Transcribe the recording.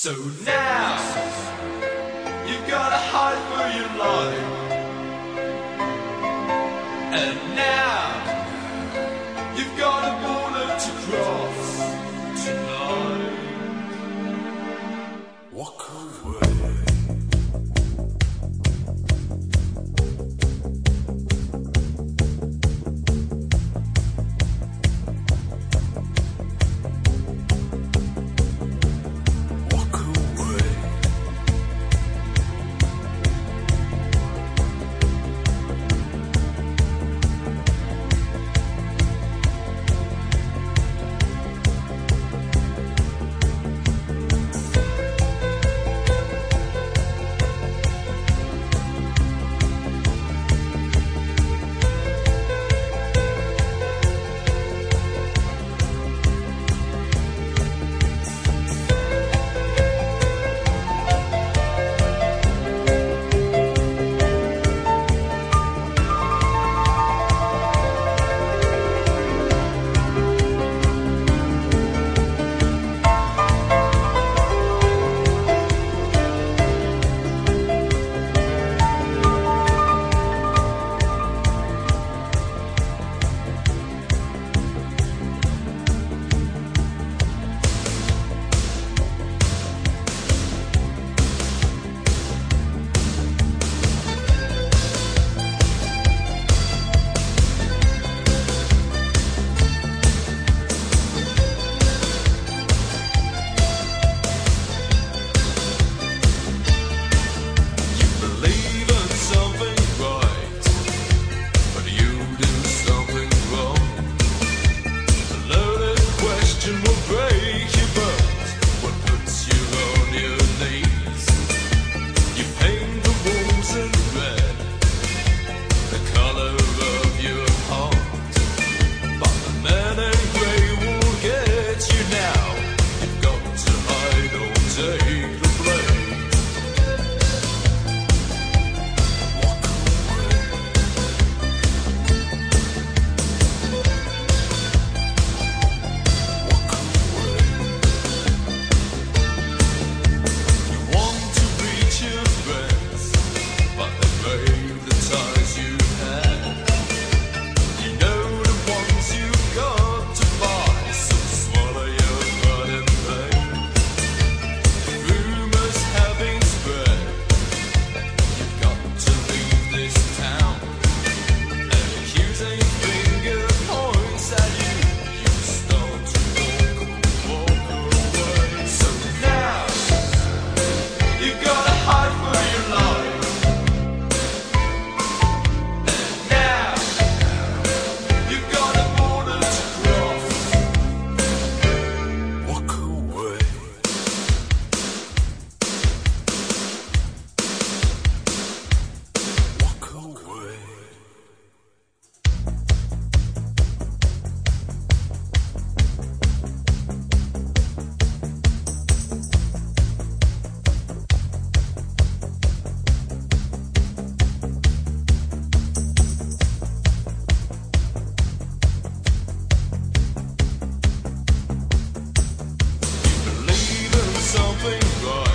So now, you've got to hide for your life. something good.